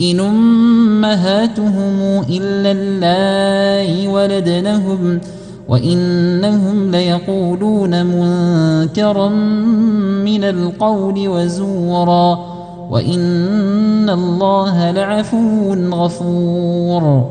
إن أمهاتهم إلا الله ولدنهم وإنهم ليقولون منكرا من القول وزورا وإن الله لعفو غفور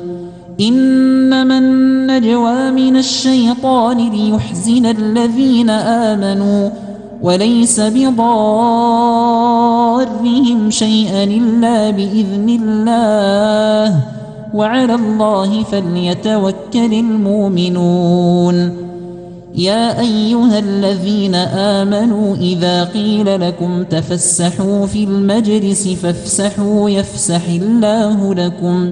إنما النجوى من الشيطان ليحزن الذين آمنوا وليس بضارهم شيئا إلا بإذن الله وعلى الله فليتوكل المؤمنون. يا أيها الذين آمنوا إذا قيل لكم تفسحوا في المجلس فافسحوا يفسح الله لكم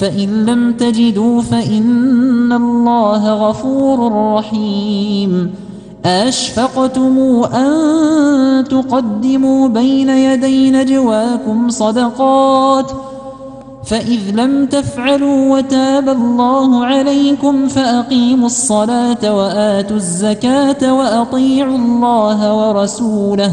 فإن لم تجدوا فإن الله غفور رحيم. أشفقتم أن تقدموا بين يدي نجواكم صدقات فإذ لم تفعلوا وتاب الله عليكم فأقيموا الصلاة وآتوا الزكاة وأطيعوا الله ورسوله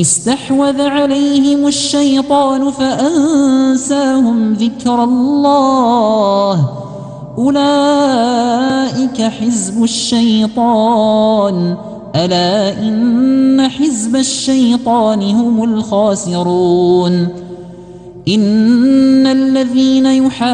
استحوذ عليهم الشيطان فأنساهم ذكر الله. أولئك حزب الشيطان. ألا إن حزب الشيطان هم الخاسرون. إن الذين يحادون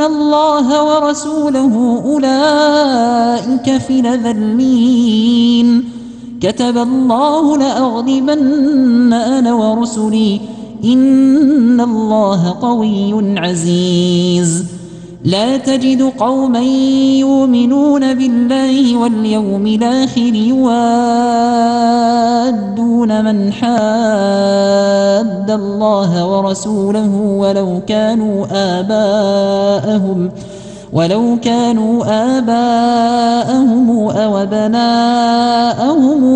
الله ورسوله أولئك في لذلين. كتب الله لأغلبن أنا ورسلي. إن الله قوي عزيز. لا تجد قوما يؤمنون بالله واليوم الآخر يوادون من حاد الله ورسوله ولو كانوا آباءهم ولو كانوا آباءهم أو أبناءهم